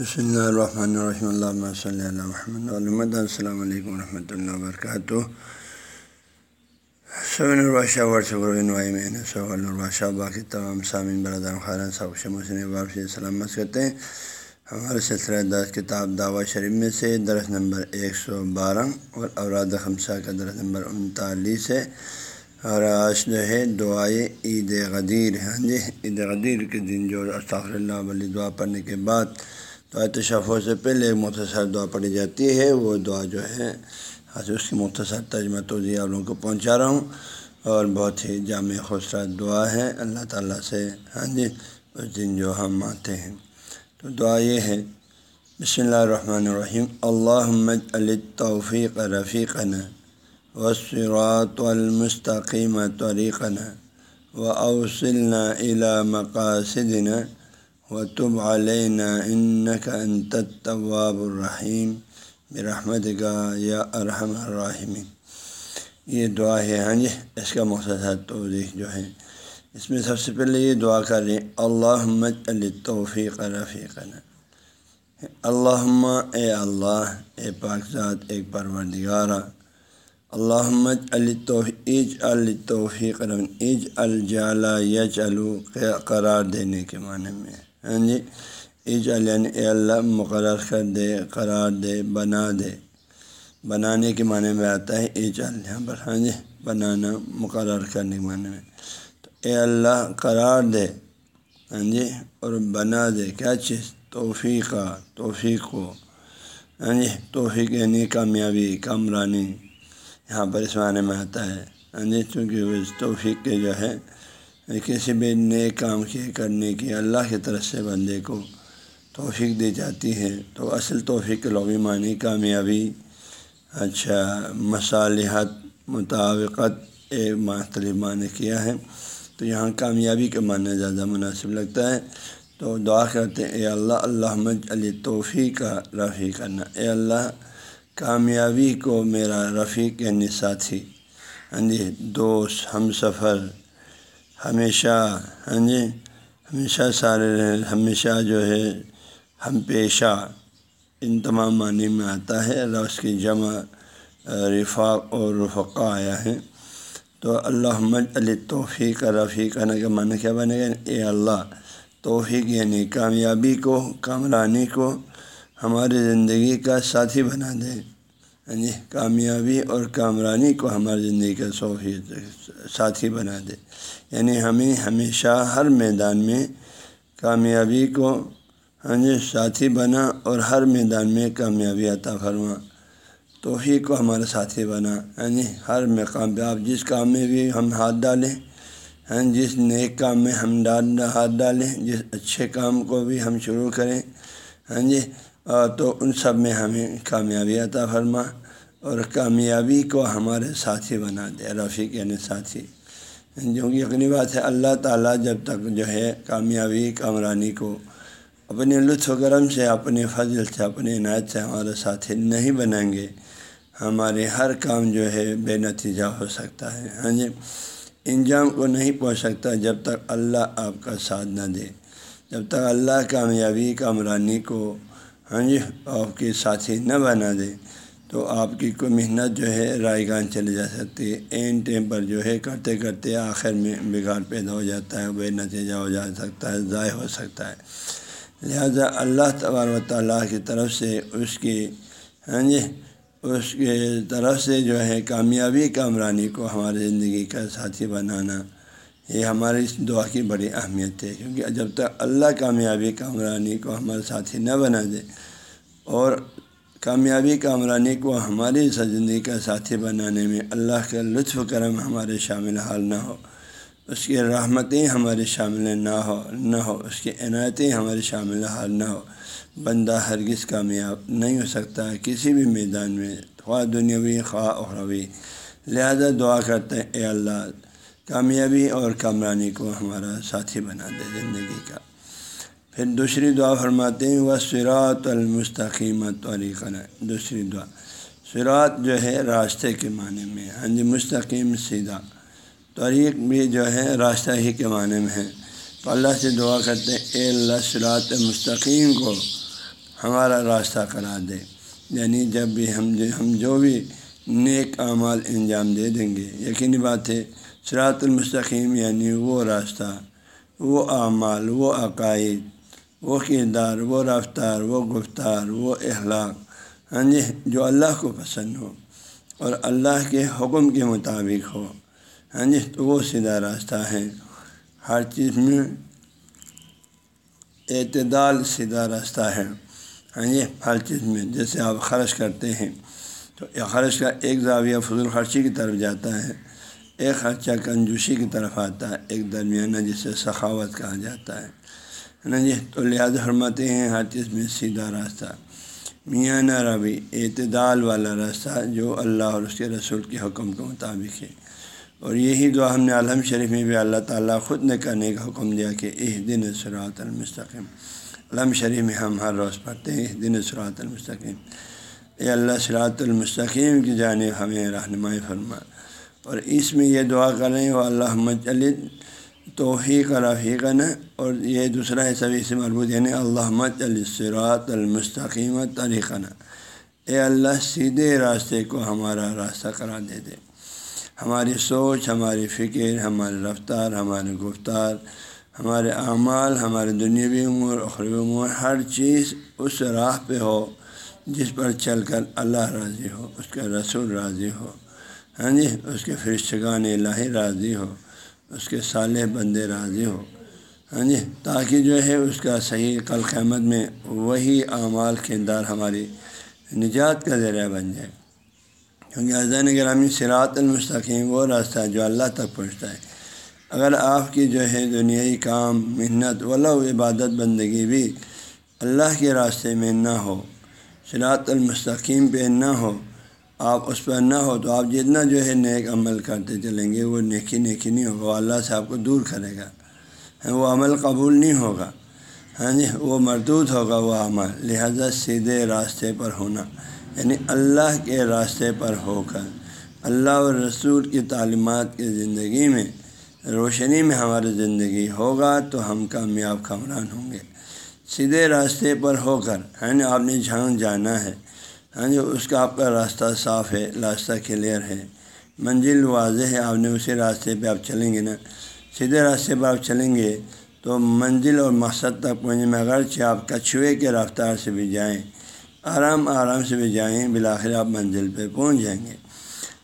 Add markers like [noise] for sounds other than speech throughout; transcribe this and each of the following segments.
بسم اللہ الرحمن الرحمۃ اللہ صلی اللہ محمد علمۃ السلام علیکم ورحمۃ اللہ وبرکاتہ سبن البادشہ سہول البادشاہ باقی تمام سامعین برادر خارن صاحب شمسن باب سے سلامت کرتے ہیں ہمارے سلسلہ دس کتاب دعوت شریف میں سے درس نمبر ایک سو بارہ اور اوراد خمسہ کا درس نمبر انتالیس ہے اور آج جو ہے دعائے عید غدیر ہاں جی عید غدیر کے دن جو استغفر اللہ ولی دعا پڑھنے کے بعد دعا تشفوں سے پہلے ایک مختصر دعا پڑھی جاتی ہے، وہ دعا جو ہے اس کی مختصر ترجمہ تو آپ لوگوں کو پہنچا رہا ہوں۔ اور بہت ہی جامع خوبصورت دعا ہے۔ اللہ تعالیٰ سے ہاں جی اس دن جو ہم مانتے ہیں۔ تو دعا یہ ہے، بسم اللہ الرحمن الرحیم۔ اللہ توفیق رفیقنا وسرات المستقیم طریقنا و اوسلنا الا مقاصدنا و تب علینہ ان کا انتطواب الرحیم برحمت کا یا ارحم الرحمین یہ دعا ہے ہاں جی اس کا مختصر توضیح جو ہے۔ اس میں سب سے پہلے یہ دعا کریں اللہ علی توفیق رفیقنا۔ اللہ اے اللہ، اے پاک ذات ایک پروردگارہ اللہ علی ایج التوفیق ایج الجالا یچ الو قرار دینے کے معنی میں۔ ہاں جی ایج یعنی اے اللہ مقرر کر دے، قرار دے، بنا دے۔ بنانے کے معنی میں آتا ہے ایج یہاں پر ہاں جی بنانا مقرر کرنے کے معنی میں۔ تو اے اللہ قرار دے ہاں جی اور بنا دے۔ کیا چیز؟ توفیقہ توفیق کو ہاں جی توفیق یعنی کامیابی کامرانی یہاں پر اس معنی میں آتا ہے۔ ہاں جی چونکہ اس توفیق کے جو ہے کسی بھی نئے کام کے کرنے کی اللہ کی طرف سے بندے کو توفیق دی جاتی ہے۔ تو اصل توفیق کے لغوی معنی کامیابی۔ اچھا مصالحت مطابقت ایک مختلف معنی کیا ہے۔ تو یہاں کامیابی کا معنی زیادہ مناسب لگتا ہے۔ تو دعا کرتے ہیں، اے اللہ اللہ علی توفیق کا رفیع کرنا اے اللہ، کامیابی کو میرا رفیق یعنی ساتھی۔ ہاں جی دوست ہم سفر ہمیشہ ہاں جی؟ ہمیشہ سارے ہمیشہ جو ہے ہم پیشہ ان تمام معنی میں آتا ہے۔ اللہ اس کی جمع رفاق اور رفقہ آیا ہے۔ تو اللہ علی توفیق، رفیق کا معنی کیا بنے گا؟ اے اللہ، توفیق یعنی کامیابی کو کامرانی کو ہماری زندگی کا ساتھی بنا دے۔ جی کامیابی اور کامرانی کو ہماری زندگی کا صوفی ساتھی بنا دے۔ یعنی ہمیں ہمیشہ ہر میدان میں کامیابی کو ہاں جی ساتھی بنا اور ہر میدان میں کامیابی عطا فرما۔ توفیق کو ہمارا ساتھی بنا۔ ہاں جی ہر مقام پہ آپ جس کام میں بھی ہم ہاتھ ڈالیں ہاں جی، جس نیک کام میں ہم ڈال، ہاتھ ڈالیں، جس اچھے کام کو بھی ہم شروع کریں ہاں جی تو ان سب میں ہمیں کامیابی عطا فرما اور کامیابی کو ہمارے ساتھی بنا دے، رفیق یعنی ساتھی۔ جو کہ یقینی بات ہے، اللہ تعالیٰ جب تک جو ہے کامیابی، کامرانی کو اپنے لطف و کرم سے، اپنے فضل سے، اپنے عنایت سے ہمارے ساتھی نہیں بنائیں گے، ہمارے ہر کام جو ہے بے نتیجہ ہو سکتا ہے۔ ہاں جی انجام کو نہیں پہنچ سکتا جب تک اللہ آپ کا ساتھ نہ دے۔ جب تک اللہ کامیابی، کامرانی کو ہاں جی آپ کے ساتھی نہ بنا دے، تو آپ کی کوئی محنت جو ہے، رائے گان چلی جا سکتی ہے۔ این ٹیم پر جو ہے، کرتے کرتے آخر میں بگاڑ پیدا ہو جاتا ہے بے نتیجہ ہو جا سکتا ہے، ضائع ہو سکتا ہے۔ لہذا اللہ تبار و تعالیٰ کی طرف سے اس کی ہاں جی اس کے طرف سے جو ہے، کامیابی، کامرانی کو ہماری زندگی کا ساتھی بنانا یہ ہماری اس دعا کی بڑی اہمیت ہے، کیونکہ جب تک اللہ کامیابی کامرانی کو ہمارے ساتھی نہ بنا دے اور کامیابی کامرانی کو ہماری زندگی کا ساتھی بنانے میں اللہ کا لطف کرم ہمارے شامل حال نہ ہو، اس کی رحمتیں ہمارے شامل نہ ہو نہ ہو، اس کی عنایتیں ہمارے شامل حال نہ ہو۔ بندہ ہرگز کامیاب نہیں ہو سکتا کسی بھی میدان میں، خواہ دنیاوی، خواہ اخروی۔ لہذا دعا کرتے ہیں، اے اللہ کامیابی اور کامرانی کو ہمارا ساتھی بنا دے زندگی کا۔ پھر دوسری دعا فرماتے ہیں وہ سرات المستقیمت طریقہ دوسری دعا۔ سرات جو ہے راستے کے معنی میں ہاں جی مستقیم سیدھا۔ طریق بھی جو ہے راستہ ہی کے معنی میں ہے۔ تو اللہ سے دعا کرتے ہیں، اے اللہ سرات مستقیم کو ہمارا راستہ کرا دے۔ یعنی جب بھی ہم جو ہم جو بھی نیک اعمال انجام دے دیں گے، یقینی بات ہے سرات المستقیم یعنی وہ راستہ، وہ اعمال، وہ عقائد، وہ کردار، وہ رفتار، وہ گفتار، وہ اخلاق ہاں جی جو اللہ کو پسند ہو اور اللہ کے حکم کے مطابق ہو ہاں جی تو وہ سیدھا راستہ ہے۔ ہر چیز میں اعتدال سیدھا راستہ ہے۔ ہاں جی ہر چیز میں، جیسے آپ خرچ کرتے ہیں تو خرچ کا ایک زاویہ فضول خرچی کی طرف جاتا ہے۔ ایک خرچہ کنجوشی کی طرف آتا ہے، ایک درمیانہ جسے سخاوت کہا جاتا ہے۔ نا جی تو لہٰذا فرماتے ہیں ہر چیز میں سیدھا راستہ۔ میاں روی، اعتدال والا راستہ جو اللہ اور اس کے رسول کے حکم کے مطابق ہے۔ اور یہی دعا ہم نے عالم شریف میں بھی اللہ تعالیٰ خود نے کرنے کا حکم دیا کہ اس دن سرات المستقیم۔ علم شریف میں ہم ہر روز پڑھتے ہیں اس دن سرات المستقیم۔ اے اللہ سرات المستقیم کی جانب ہمیں رہنمائی فرما۔ اور اس میں یہ دعا کریں وہ اللہ مجلد توحیق رفیق اور یہ دوسرا ہے سبھی سے مربوط یعنی اللہ مجلسرات المستقیم طریقہ اے اللہ، سیدھے راستے کو ہمارا راستہ کرا دے دے۔ ہماری سوچ، ہماری فکر، ہماری رفتار ہمارے گفتار، ہمارے اعمال، ہمارے دنیاوی امور، اخروی امور، ہر چیز اس راہ پہ ہو جس پر چل کر اللہ راضی ہو، اس کا رسول راضی ہو۔ ہاں جی اس کے فرشتگان الہی راضی ہو، اس کے صالح بندے راضی ہو۔ ہاں جی تاکہ جو ہے، اس کا صحیح کل قیامت میں وہی اعمال کردار ہماری نجات کا ذریعہ بن جائے۔ کیونکہ عزین گرامی سرات المستقیم وہ راستہ ہے جو اللہ تک پہنچتا ہے۔ اگر آپ کی جو ہے دنیائی کام، محنت ولا عبادت بندگی بھی اللہ کے راستے میں نہ ہو سرات المستقیم پہ نہ ہو آپ اس پر نہ ہو تو آپ جتنا جو ہے نیک عمل کرتے چلیں گے، وہ نیکی نیکی نہیں ہوگا، وہ اللہ سے آپ کو دور کرے گا۔ ہاں، وہ عمل قبول نہیں ہوگا۔ ہاں جی وہ مردود ہوگا وہ عمل۔ لہذا سیدھے راستے پر ہونا یعنی اللہ کے راستے پر ہو کر، اللہ اور رسول کی تعلیمات کی زندگی میں، روشنی میں ہماری زندگی ہوگا تو ہم کامیاب کمران ہوں گے۔ سیدھے راستے پر ہو کر ہے نا آپ نے جھانک جانا ہے ہاں جی اس کا آپ کا راستہ صاف ہے، راستہ کلیئر ہے۔ منزل واضح ہے، آپ نے اسی راستے پہ آپ چلیں گے نا۔ سیدھے راستے پر آپ چلیں گے تو منزل اور مقصد تک پہنچنے میں اگرچہ آپ کچھوے کے رفتار سے بھی جائیں، آرام آرام سے بھی جائیں بلاخر آپ منزل پہ پہنچ جائیں گے۔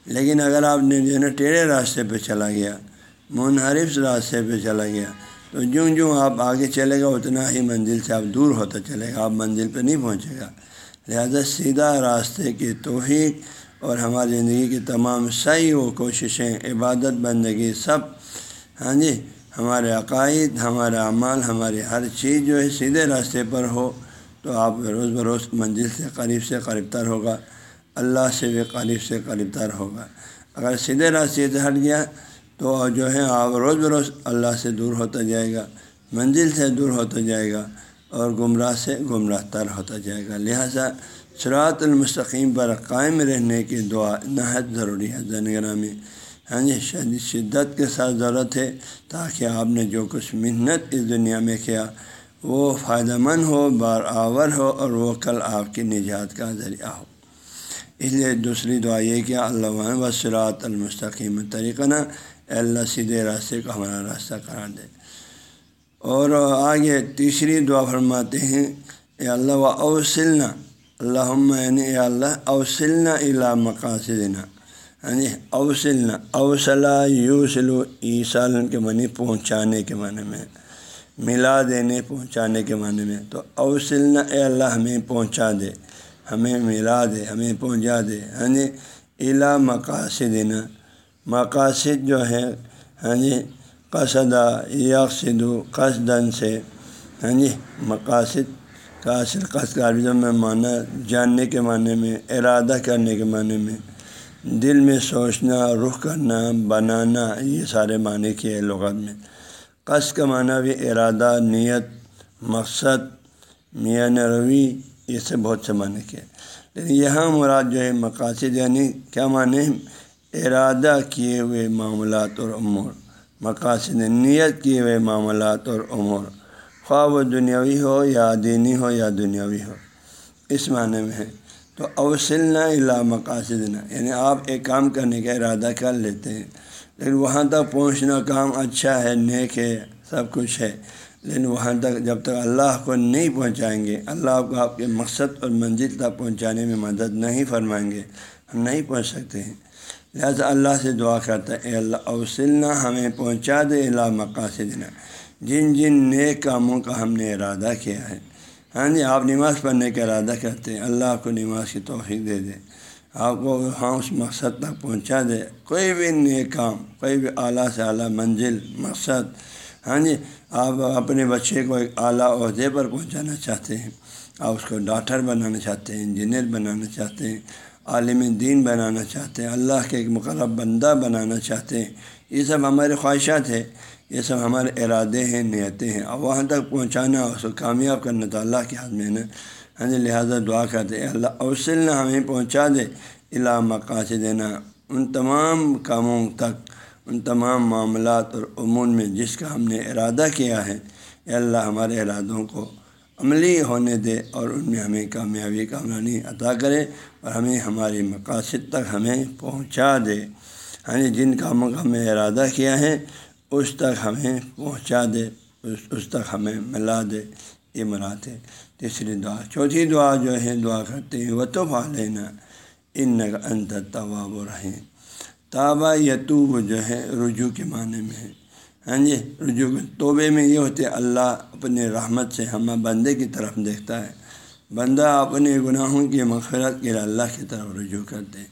لیکن اگر آپ نے جو ہے نا ٹیڑھے راستے پہ چلا گیا، منحرف راستے پہ چلا گیا، تو جوں جوں آپ آگے چلے گا، اتنا ہی منزل سے آپ دور ہوتا چلے گا، آپ منزل پہ نہیں پہنچے گا۔ لہذا سیدھا راستے کی توحیق اور ہماری زندگی کی تمام صحیح و کوششیں، عبادت، بندگی، سب ہاں جی ہمارے عقائد، ہمارے اعمال، ہماری ہر چیز جو ہے سیدھے راستے پر ہو تو آپ روز بروز منزل سے قریب سے قریب تر ہوگا، اللہ سے بھی قریب سے قریب تر ہوگا۔ اگر سیدھے راستے سے ہٹ گیا تو جو ہے آپ روز بروز اللہ سے دور ہوتا جائے گا، منزل سے دور ہوتا جائے گا۔ اور گمراہ سے گمراہ تر ہوتا جائے گا۔ لہٰذا سرات المستقیم پر قائم رہنے کی دعا نہایت ضروری ہے۔ زنگرامی ہاں جی شدید شدت کے ساتھ ضرورت ہے تاکہ آپ نے جو کچھ محنت اس دنیا میں کیا، وہ فائدہ مند ہو، بار آور ہو اور وہ کل آپ کی نجات کا ذریعہ ہو۔ اس لیے دوسری دعا یہ کہ اللہ وسرات المستقیم طریقہ نا اللہ سیدھے راستے کو ہمارا راستہ قرار دے۔ اور آگے تیسری دعا فرماتے ہیں، اے اللہ و اوسلنا اللہ یعنی اے اللہ اوسلنا الا مقاصدنا یعنی اوسلنا اوسلا یوسلو عیسال کے معنی پہنچانے کے معنی میں ملا دینے یعنی پہنچانے کے معنی میں، تو اوسلنا اے اللہ، ہمیں پہنچا دے، ہمیں ملا دے، ہمیں پہنچا دے یعنی ہاں جی الا مقاصدنا، مقاصد جو ہے ہاں جی قصدہ یکسد قصدن سے ہاں جی مقاصد قاصد قصد عربی میں معنی جاننے کے معنی میں ارادہ کرنے کے معنی میں دل میں سوچنا رخ کرنا بنانا یہ سارے معنی کیے لغت میں قص کا معنی بھی ارادہ نیت مقصد میاں روی یہ سے بہت سے معنی کیے لیکن یہاں مراد جو ہے مقاصد یعنی کیا معنی ارادہ کیے ہوئے معاملات اور امور مقاصد نیت کیے ہوئے معاملات اور امور خواہ وہ دنیاوی ہو یا دینی ہو یا دنیاوی ہو۔ اس معنی میں ہے۔ تو اوسلنا الا مقاصدنا۔ یعنی آپ ایک کام کرنے کا ارادہ کر لیتے ہیں۔ لیکن وہاں تک پہنچنا کام اچھا ہے، نیک ہے، سب کچھ ہے۔ لیکن وہاں تک جب تک اللہ کو نہیں پہنچائیں گے، اللہ کو آپ کے مقصد اور منزل تک پہنچانے میں مدد نہیں فرمائیں گے، ہم نہیں پہنچ سکتے ہیں۔ لہٰذا اللہ سے دعا کرتا ہے، اے اللہ اوسلنا ہمیں پہنچا دے اللہ مقاصدنا۔ جن جن نیک کاموں کا ہم نے ارادہ کیا ہے۔ ہاں جی آپ نماز پڑھنے کا ارادہ کرتے ہیں، اللہ آپ کو نماز کی توفیق دے دے۔ آپ کو ہاں اس مقصد تک پہنچا دے۔ کوئی بھی نیک کام، کوئی بھی اعلیٰ سے اعلیٰ منزل، مقصد ہاں جی آپ اپنے بچے کو ایک اعلیٰ عہدے پر پہنچانا چاہتے ہیں۔ آپ اس کو ڈاکٹر بنانا چاہتے ہیں، انجینئر بنانا چاہتے ہیں۔ عالم دین بنانا چاہتے ہیں، اللہ کے ایک مقرب بندہ بنانا چاہتے ہیں۔ یہ سب ہمارے خواہشات ہیں، یہ سب ہمارے ارادے ہیں، نیتیں ہیں۔ اور وہاں تک پہنچانا اس کو کامیاب کرنا تو اللہ کے ہاتھ میں نا۔ ہاں جی لہٰذا دعا کرتے اللہ اوسل نہ ہمیں پہنچا دے اللہ مقاصد دینا ان تمام کاموں تک، ان تمام معاملات اور امور میں جس کا ہم نے ارادہ کیا ہے، اے اللہ ہمارے ارادوں کو عملی ہونے دے اور ان میں ہمیں کامیابی کامرانی عطا کرے اور ہمیں ہماری مقاصد تک ہمیں پہنچا دے۔ ہاں جن کاموں کا ہمیں ارادہ کیا ہے، اس تک ہمیں پہنچا دے، اس اس تک ہمیں ملا دے۔ یہ مراد ہے۔ تیسری دعا، چوتھی دعا جو ہے، دعا کرتے ہیں وہ تو لینا ان انت طواب و رہیں تابہ یتوب جو ہے، رجوع کے معنی میں ہے۔ ہاں جی رجوع توبے میں یہ ہوتے اللہ اپنے رحمت سے ہم بندے کی طرف دیکھتا ہے۔ بندہ اپنے گناہوں کی مغفرت کے لیے اللہ کی طرف رجوع کرتے ہیں۔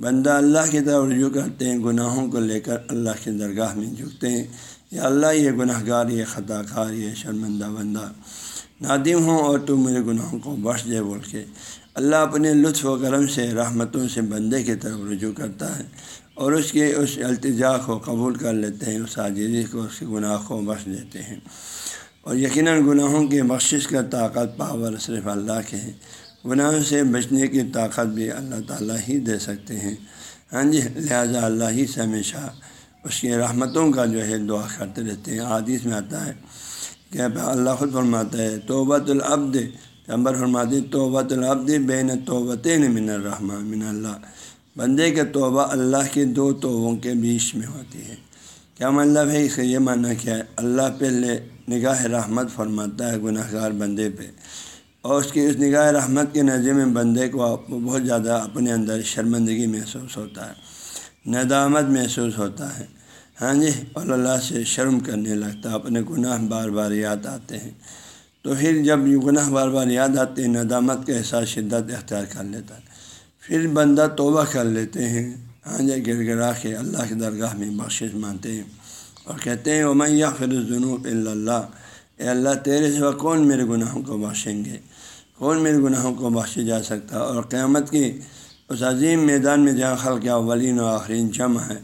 بندہ اللہ کی طرف رجوع کرتے ہیں، گناہوں کو لے کر اللہ کی درگاہ میں جھکتے ہیں۔ یا اللہ، یہ گناہ گار یہ خطا کار یہ شرمندہ بندہ۔ نادم ہوں اور تو میرے گناہوں کو بخش دے بول کے۔ اللہ اپنے لطف و کرم سے، رحمتوں سے بندے کی طرف رجوع کرتا ہے۔ اور اس کے اس التجا کو قبول کر لیتے ہیں، اس عاجزی کو، اس کے گناہ کو بخش دیتے ہیں۔ اور یقیناً گناہوں کی بخشش کا طاقت پاور صرف اللہ کے ہیں گناہوں سے بچنے کی طاقت بھی اللہ تعالیٰ ہی دے سکتے ہیں۔ ہاں جی لہٰذا اللہ ہی سے ہمیشہ اس کی رحمتوں کا جو ہے دعا کرتے رہتے ہیں۔ عادیث میں آتا ہے کہ اللہ خود فرماتا ہے، توبۃ العبد۔ عمبر فرماتی توبۃ العبد بین توبت من الرحمٰن، من اللہ۔ بندے کے توبہ اللہ کے دو توبوں کے بیچ میں ہوتی ہے۔ کیا مطلب ہے؟ اس کا یہ معنی کیا ہے؟ اللہ پہلے نگاہ رحمت فرماتا ہے گناہ گار بندے پہ۔ اور اس کی اس نگاہ رحمت کے نظر میں بندے کو بہت زیادہ اپنے اندر شرمندگی محسوس ہوتا ہے، ندامت محسوس ہوتا ہے۔ ہاں جی؟ اور اللہ سے شرم کرنے لگتا ہے، اپنے گناہ بار بار یاد آتے ہیں۔ تو پھر جب یہ گناہ بار بار یاد آتے ہیں، ندامت کا احساس، شدت اختیار کر لیتا ہے۔ پھر بندہ توبہ کر لیتے ہیں۔ ہاں جی گر گرا کے اللہ کی درگاہ میں بخشش مانتے ہیں اور کہتے ہیں امیہ پھر جنوب اللہ اے اللہ، تیرے سوا کون میرے گناہوں کو بخشیں گے؟ کون میرے گناہوں کو بخشے جا سکتا؟ اور قیامت کی اس عظیم میدان میں جہاں خلق اولین و آخرین جمع ہے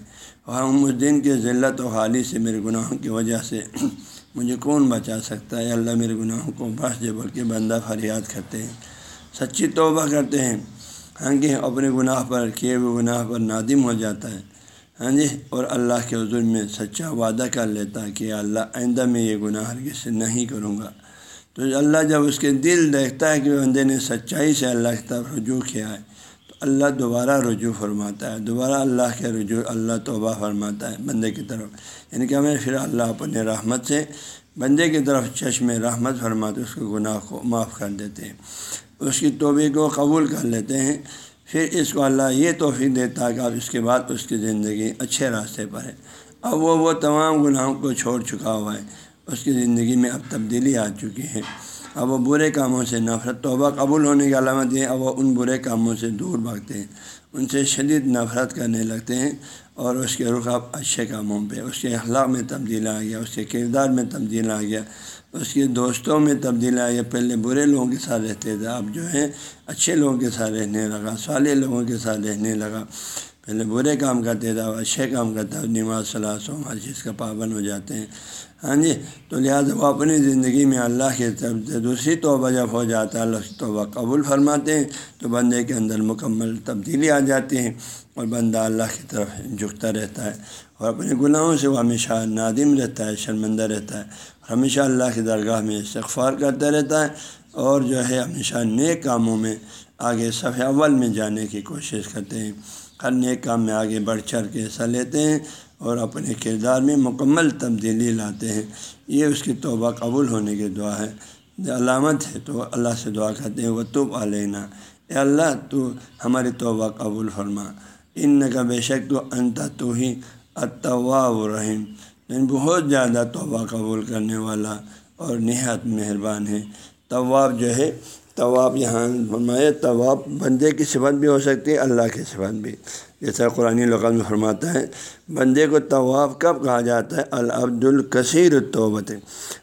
وہاں اس دن کے ذلت و حالی سے میرے گناہوں کی وجہ سے [clears throat] مجھے کون بچا سکتا ہے؟ اللہ، میرے گناہوں کو بخش دے بول کے بندہ فریاد کرتے ہیں۔ سچی توبہ کرتے ہیں۔ ہاں کہ اپنے گناہ پر، کیے ہوئے گناہ پر نادم ہو جاتا ہے۔ ہاں جی اور اللہ کے حضور میں سچا وعدہ کر لیتا ہے کہ اللہ آئندہ میں یہ گناہ ہرگز سے نہیں کروں گا۔ تو اللہ جب اس کے دل دیکھتا ہے کہ بندے نے سچائی سے اللہ کی طرف رجوع کیا ہے، تو اللہ دوبارہ رجوع فرماتا ہے۔ دوبارہ اللہ کے رجوع، اللہ توبہ فرماتا ہے بندے کی طرف۔ یعنی کہ ہمیں پھر اللہ اپنے رحمت سے بندے کی طرف چشم رحمت فرماتے، اس کے گناہ کو معاف کر دیتے ہیں۔ اس کی توبے کو قبول کر لیتے ہیں۔ پھر اس کو اللہ یہ توفیق دیتا ہے کہ اب اس کے بعد اس کی زندگی اچھے راستے پر ہے۔ اب وہ وہ تمام گناہوں کو چھوڑ چکا ہوا ہے۔ اس کی زندگی میں اب تبدیلی آ چکی ہے۔ اب وہ برے کاموں سے نفرت، توبہ قبول ہونے کی علامت یہ اب وہ ان برے کاموں سے دور بھاگتے ہیں۔ ان سے شدید نفرت کرنے لگتے ہیں۔ اور اس کے رخ اب اچھے کاموں پہ، اس کے اخلاق میں تبدیل آ گیا، اس کے کردار میں تبدیل آ گیا، اس کے دوستوں میں تبدیل آ گیا، پہلے برے لوگوں کے ساتھ رہتے تھے، اب جو ہے اچھے لوگوں کے ساتھ رہنے لگا صالح لوگوں کے ساتھ رہنے لگا۔ پہلے برے کام کرتے تھے، اب اچھے کام کرتا نماز صلاح سو ہر چیز کا پابند ہو جاتے ہیں۔ ہاں جی تو لہٰذا وہ اپنی زندگی میں اللہ کے طرف سے دوسری توبہ جب ہو جاتا ہے، اللہ توبہ قبول فرماتے ہیں، تو بندے کے اندر مکمل تبدیلی آ جاتی ہے۔ اور بندہ اللہ کی طرف جھکتا رہتا ہے اور اپنے گناہوں سے وہ ہمیشہ نادم رہتا ہے، شرمندہ رہتا ہے۔ ہمیشہ اللہ کی درگاہ میں استغفار کرتا رہتا ہے اور جو ہے ہمیشہ نیک کاموں میں آگے صفحہ اول میں جانے کی کوشش کرتے ہیں۔ ہر نیک کام میں آگے بڑھ چڑھ کے حصہ لیتے ہیں اور اپنے کردار میں مکمل تبدیلی لاتے ہیں۔ یہ اس کی توبہ قبول ہونے کی دعا ہے۔ علامت ہے تو اللہ سے دعا کرتے ہیں وہ تب علینا۔ اے اللہ تو ہماری توبہ قبول فرما۔ ان کا بے شک تو انت تو ہی اطوا رحیم یعنی بہت زیادہ توبہ قبول کرنے والا اور نہایت مہربان ہے۔ طواب جو ہے طواب یہاں فرمائے طواب بندے کی صفت بھی ہو سکتی ہے، اللہ کی صفت بھی۔ جیسا قرآن لغت میں فرماتا ہے، بندے کو طواف کب کہا جاتا ہے؟ العبد الکثیر توبت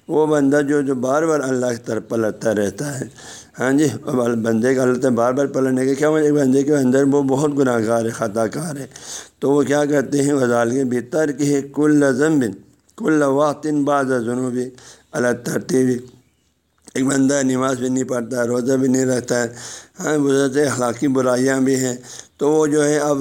وہ بندہ جو جو بار بار اللہ کی طرف پلٹتا رہتا ہے۔ ہاں جی بندے کا اللہ بار بار پلٹنے کے کیا ایک بندے کے اندر وہ بہت گناہ گار ہے، خطا کار ہے۔ تو وہ کیا کرتے ہیں؟ وزال کے بہتر کہ ہے، کل لذم بن کل وقت بعض جنوبی اللہ ترتیبی ایک بندہ نماز بھی نہیں پڑھتا روزہ بھی نہیں رہتا ہے ہاں بزرگ اخلاقی برائیاں بھی ہیں۔ تو وہ جو ہے، اب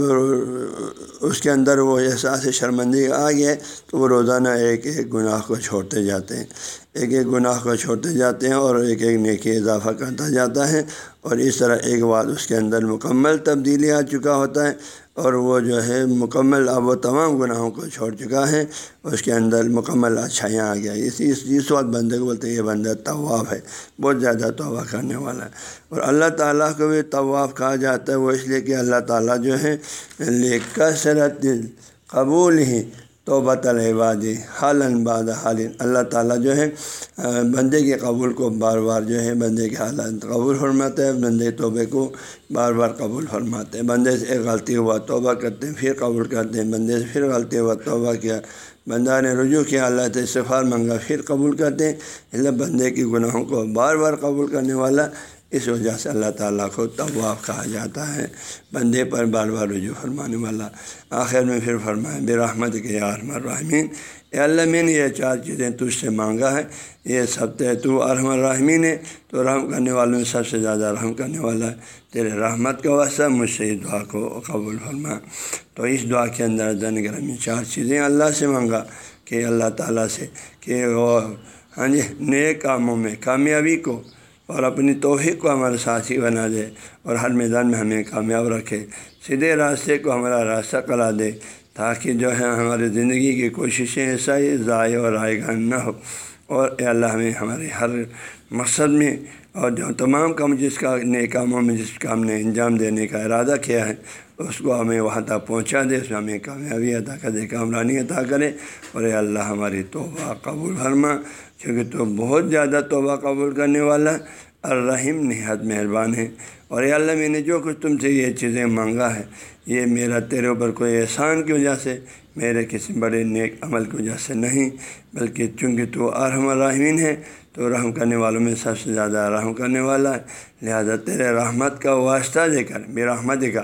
اس کے اندر وہ احساس شرمندگی آ گیا ہے، تو وہ روزانہ ایک ایک گناہ کو چھوڑتے جاتے ہیں۔ ایک ایک گناہ کو چھوڑتے جاتے ہیں اور ایک ایک نیکی اضافہ کرتا جاتا ہے۔ اور اس طرح ایک بات اس کے اندر مکمل تبدیلی آ چکا ہوتا ہے۔ اور وہ جو ہے مکمل اب وہ تمام گناہوں کو چھوڑ چکا ہے، اس کے اندر مکمل اچھائیاں آ گیا۔ اس اس اس وقت بندے کو بولتے ہیں، یہ بندہ طواف ہے، بہت زیادہ توبہ کرنے والا ہے۔ اور اللہ تعالیٰ کو بھی طواف کہا جاتا ہے، وہ اس لیے کہ اللہ تعالیٰ جو ہے، لے کثرت قبول ہی توبہ العبادی حال بعد حال اللہ تعالیٰ جو ہے بندے کے قبول کو بار بار جو ہے، بندے کے حالات قبول فرماتے ہیں، بندے توبے کو بار بار قبول فرماتے ہیں۔ بندے سے ایک غلطی ہوا، توبہ کرتے ہیں، پھر قبول کرتے ہیں۔ بندے سے پھر غلطی ہوا، توبہ کیا۔ بندہ نے رجوع کیا، اللہ سے استفار منگا پھر قبول کرتے ہیں۔ اس بندے کی گناہوں کو بار بار قبول کرنے والا اس وجہ سے اللہ تعالیٰ کو طواف کہا جاتا ہے۔ بندے پر بار بار رجوع فرمانے والا۔ آخر میں پھر فرمائے بے رحمت کے ارحم الرحمین اے اللہ، میں نے یہ چار چیزیں تجھ سے مانگا ہے۔ یہ سب تو ارحم الرحمین ہے۔ تو رحم کرنے والوں میں سب سے زیادہ رحم کرنے والا ہے تیرے رحمت کا واسطہ، مجھ سے اس دعا کو قبول فرما۔ تو اس دعا کے اندر زن گرمی چار چیزیں اللہ سے مانگا کہ اللہ تعالیٰ سے کہ وہ ہاں جی نئے کاموں میں، کامیابی کو اور اپنی توحیق کو ہمارا ساتھی بنا دے اور ہر میدان میں ہمیں کامیاب رکھے۔ سیدھے راستے کو ہمارا راستہ کرا دے تاکہ جو ہے ہماری زندگی کی کوششیں ایسا ہی ضائع اور رائے گان نہ ہو۔ اور اے اللہ، ہمیں ہمارے ہر مقصد میں اور جو تمام کام جس کا نئے کاموں میں جس کام نے انجام دینے کا ارادہ کیا ہے، اس کو ہمیں وہاں تک پہنچا دے۔ اس میں ہمیں کامیابی عطا کر دے کامرانی عطا کرے۔ اور اے اللہ، ہماری توبہ قبول فرما۔ کیونکہ تو بہت زیادہ توبہ قبول کرنے والا الرحیم نہایت مہربان ہے۔ اور اے اللہ، میں نے جو کچھ تم سے یہ چیزیں مانگا ہے، یہ میرا تیرے اوپر کوئی احسان کی وجہ سے، میرے کسی بڑے نیک عمل کی وجہ سے نہیں، بلکہ چونکہ تو ارحم الرحمین ہے، تو رحم کرنے والوں میں سب سے زیادہ رحم کرنے والا ہے۔ لہذا تیرے رحمت کا واسطہ دے کر میرا رحمت کا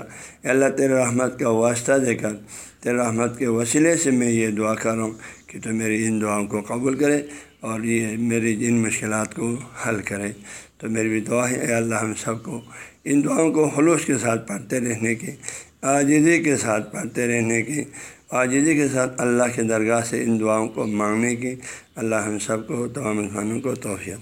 اللہ، تیرے رحمت کا واسطہ دے کر، تیرے رحمت کے وسیلے سے میں یہ دعا کر رہا ہوں کہ تو میری ان دعاؤں کو قبول کرے۔ اور یہ میری ان مشکلات کو حل کرے تو میری بھی دعا ہے، اے اللہ ہم سب کو ان دعاؤں کو خلوص کے ساتھ پڑھتے رہنے کی عاجزی کے ساتھ پڑھتے رہنے کی عاجزی کے ساتھ اللہ کے درگاہ سے ان دعاؤں کو مانگنے کی اللہ ہم سب کو، تمام انسانوں کو توفیع